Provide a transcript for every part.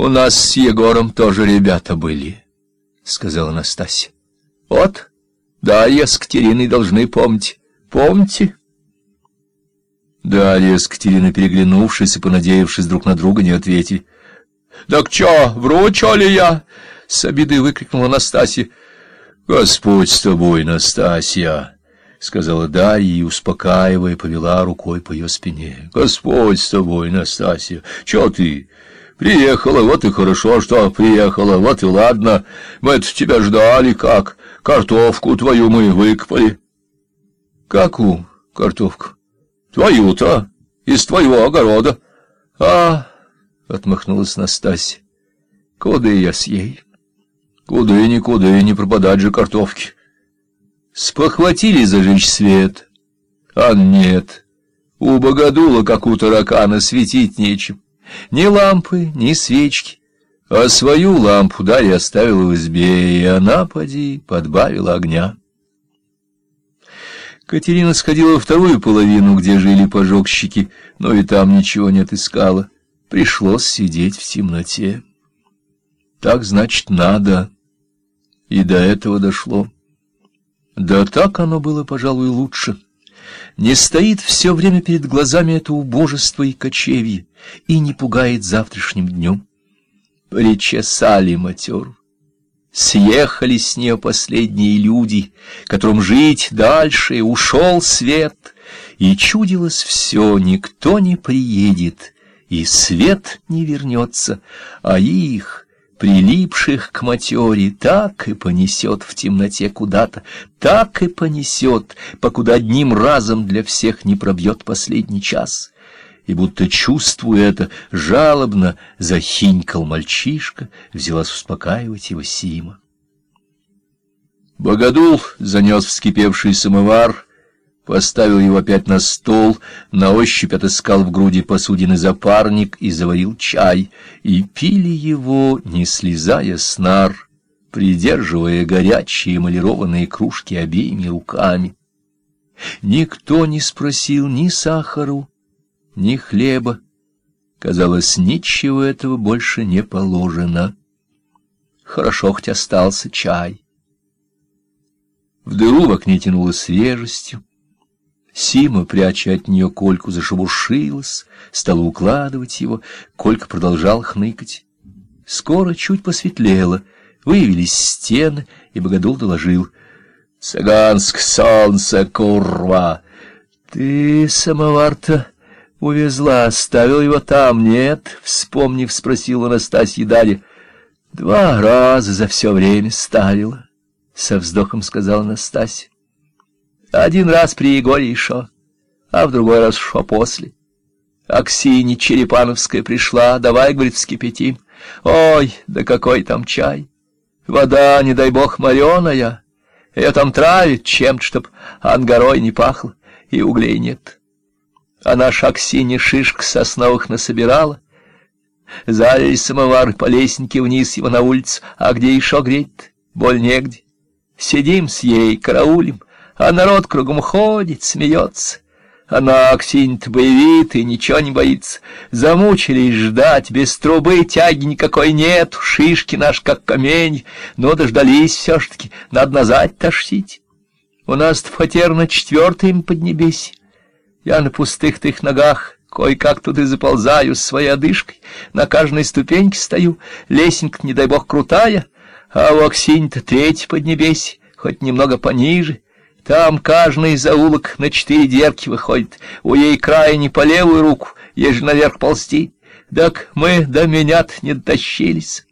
У нас с Егором тоже ребята были, — сказала Настасья. — Вот, Дарья с Катериной должны помнить. Помните? Дарья с Катериной, переглянувшись и понадеявшись друг на друга, не ответили. — Так чё, вру, чё ли я? — с обидой выкрикнула Настасья. — Господь с тобой, Настасья! — сказала Дарья и, успокаивая, повела рукой по ее спине. — Господь с тобой, Настасья! Чё ты? Приехала, вот и хорошо, что приехала, вот и ладно. Мы-то тебя ждали как. Картовку твою мы выкопали. — Какую картовку? — Твою-то, из твоего огорода. — А, — отмахнулась Настасья, — куда я с ей? Куда и никуда и не пропадать же картовки. Спохватили зажечь свет, а нет. У богодула, как у таракана, светить нечем. Ни лампы, ни свечки. А свою лампу Дарья оставила в избе, и она, поди, подбавила огня. Катерина сходила во вторую половину, где жили пожогщики, но и там ничего не отыскала. Пришлось сидеть в темноте. Так, значит, надо. И до этого дошло. Да так оно было, пожалуй, лучше не стоит все время перед глазами это убожество и кочевье и не пугает завтрашним днем. Причесали матеру. Съехали с нее последние люди, которым жить дальше, ушел свет, и чудилось все, никто не приедет, и свет не вернется, а их прилипших к матере, так и понесет в темноте куда-то, так и понесет, покуда одним разом для всех не пробьет последний час. И будто чувствуя это, жалобно захинькал мальчишка, взялась успокаивать его Сима. Богодул занес вскипевший самовар, поставил его опять на стол, на ощупь отыскал в груди посудины запарник и заварил чай, и пили его, не слезая с нар, придерживая горячие эмалированные кружки обеими руками. Никто не спросил ни сахару, ни хлеба. Казалось, ничего этого больше не положено. Хорошо хоть остался чай. В дыру в окне тянуло свежестью. Сима, пряча от нее Кольку, зашебуршилась, стала укладывать его. Колька продолжал хныкать. Скоро чуть посветлело, выявились стены, и Богодул доложил. — Цыганск солнце, курва! Ты самовар-то увезла, оставил его там, нет? — вспомнив, спросила Настасья Дарья. — Два раза за все время ставила, — со вздохом сказала Настасья. Один раз при Егоре еще, а в другой раз шо после. Аксинья Черепановская пришла, давай, говорит, вскипятим. Ой, да какой там чай! Вода, не дай бог, мореная. Ее там травит чем-то, чтоб ангарой не пахло, и углей нет. А наша Аксинья шишек сосновых насобирала. Залили самовар по лестнике вниз его на улицу, а где еще греть боль негде. Сидим с ей, караулим, а народ кругом ходит, смеется. Она, Аксинь-то, боевит и ничего не боится. Замучились ждать, без трубы тяги никакой нет, шишки наш как камень, но дождались все-таки, надо назад тащить. У нас в фатер на четвертом поднебесье. Я на пустых-то их ногах кое-как тут и заползаю с своей одышкой, на каждой ступеньке стою, лесенка, не дай бог, крутая, а у Аксинь-то треть поднебесье, хоть немного пониже — там каждый заулок на четыре дерки выходит, у ей крайне по левую руку, ежели наверх ползти. Так мы до меня не дотащились.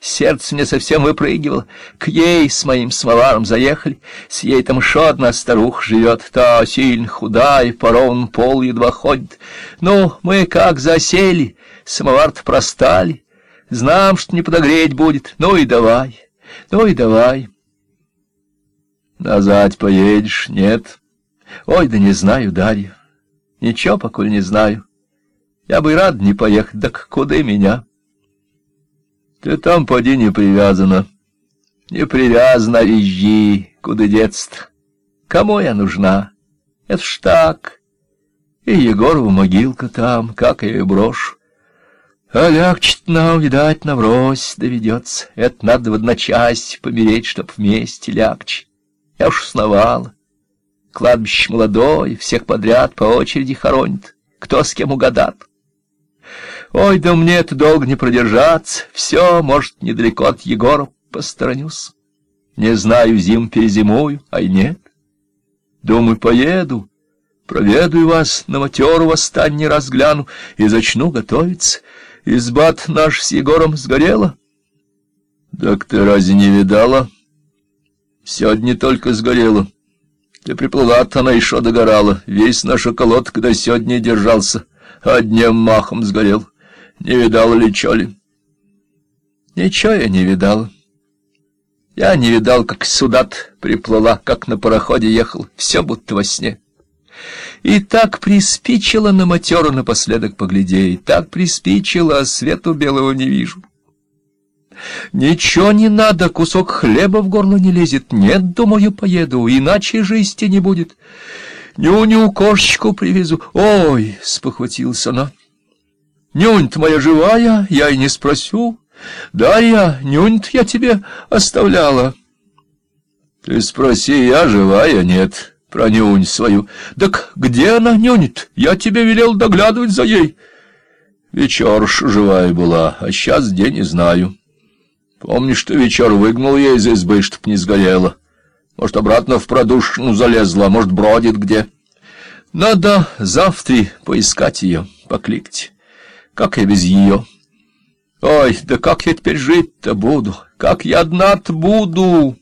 Сердце мне совсем выпрыгивало. К ей с моим самоваром заехали. С ей там еще одна старуха живет. Та сильно худая, по ровному полу едва ходит. Ну, мы как засели, самовар-то простали. Знам, что не подогреть будет. Ну и давай, ну и давай. Назад поедешь? Нет. Ой, да не знаю, Дарья. Ничего, покуль не знаю. Я бы рад не поехать, так куда меня? Ты там, поди, не привязана. Не привязана, езжи, куда детство. Кому я нужна? Это ж так. И Егорова могилка там, как я ее брошу. А лягче нам, видать, наврось доведется. Это надо в одночасье помереть, чтоб вместе лягче. Я уж сновала. Кладбище молодое, всех подряд по очереди хоронит. Кто с кем угадат. Ой, да мне это долго не продержаться. Все, может, недалеко от Егоров посторонюсь. Не знаю, зим перезимую, а и нет. Думаю, поеду, проведаю вас, на матеру восстанье разгляну и зачну готовиться. Избат наш с Егором сгорела. Так ты разве не видала? Сегодня только сгорела. Ты приплыла-то она еще догорала. Весь наш околот, когда сегодня держался, одним махом сгорел. Не видала ли чё ли? Ничего я не видала. Я не видал, как сюда приплыла, как на пароходе ехал, все будто во сне. И так приспичило на матеру напоследок поглядеть, так приспичило, а свету белого не вижу. Ничего не надо, кусок хлеба в горло не лезет, нет, думаю, поеду, иначе жизни не будет. Нюню кошечку привезу. Ой, спохватилась она. Нюнь-то моя живая, я и не спросю. Дарья, нюнь-то я тебе оставляла. Ты спроси, я живая, нет про нюнь свою. Так где она, нюнит? Я тебе велел доглядывать за ей. Вечерш живая была, а сейчас где не знаю. Помнишь, что вечер выгнал я из избы, чтоб не сгорела? Может, обратно в продушину залезла, может, бродит где? Надо завтра поискать ее, покликать. Как я без ее? Ой, да как я теперь жить-то буду? Как я одна-то буду?»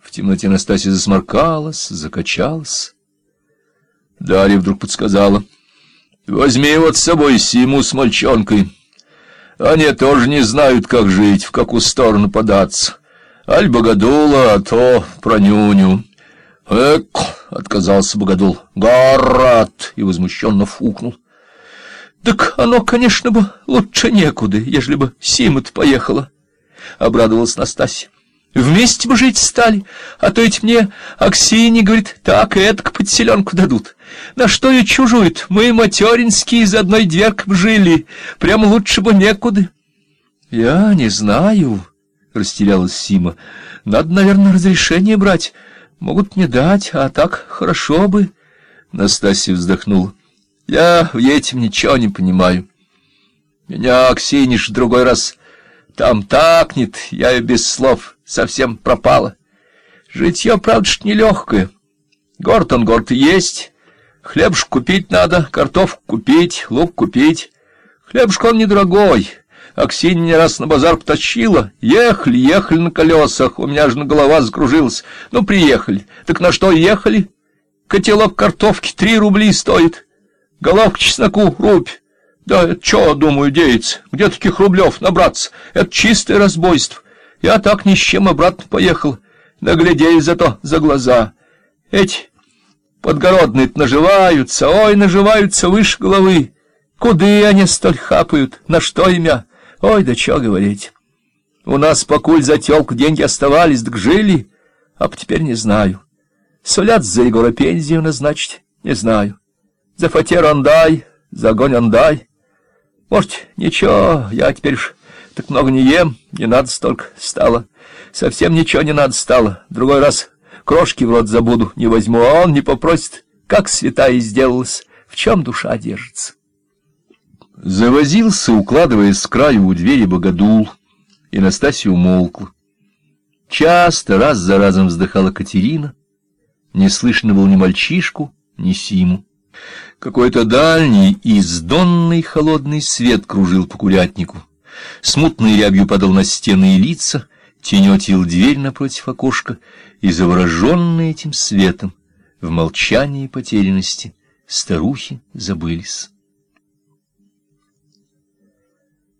В темноте Настасья засморкалась, закачалась. Дарья вдруг подсказала. — Возьми вот с собой Симу с мальчонкой. Они тоже не знают, как жить, в какую сторону податься. Аль Богодула, а то про нюню. — Эк! — отказался Богодул. — Гарат! — и возмущенно фукнул. — Так оно, конечно бы, лучше некуда, ежели бы Сима-то поехала, — обрадовалась Настасья. Вместе бы жить стали, а то ведь мне Аксинья говорит, так и этак подселенку дадут. На что и чужуют, мы материнские из одной дверки жили, прям лучше бы некуда. — Я не знаю, — растерялась Сима, — надо, наверное, разрешение брать. Могут не дать, а так хорошо бы. Настасья вздохнула. — Я в этим ничего не понимаю. Меня Аксинья ж другой раз там такнет, я и без слов совсем пропала. Житье, правда, ж нелегкое. Город он город есть. Хлебушек купить надо, картоф купить, лук купить. Хлебушек он недорогой. Аксинья не раз на базар потащила. Ехали, ехали на колесах, у меня же на голова закружилась. Ну, приехали. Так на что ехали? Котелок картошки три рубли стоит. Головка чесноку рубь. Да это что, думаю, деется? Где таких рублев набраться? Это чистое разбойство. Я так ни с чем обратно поехал. Наглядеюсь зато за глаза. Эти подгородные наживаются, ой, наживаются выше головы. Куды они столь хапают? На что имя? Ой, да что говорить. У нас, покуль за тёлку деньги оставались, так жили, а теперь не знаю. Сулят за Егора пензию назначить, не знаю. За фатер он дай, за огонь он дай. Может, ничего, я теперь ж так много не ем, не надо столько стало. Совсем ничего не надо стало. Другой раз крошки в рот забуду, не возьму, а он не попросит, как святая сделалась, в чем душа держится. Завозился, укладываясь с краю у двери богодул, и Настасья умолкла. Часто, раз за разом вздыхала Катерина, не слышно было ни мальчишку, ни Симу. Какой-то дальний, издонный холодный свет кружил по курятнику. Смутной рябью падал на стены и лица, тенетил дверь напротив окошка, и завороженные этим светом, в молчании и потерянности, старухи забылись.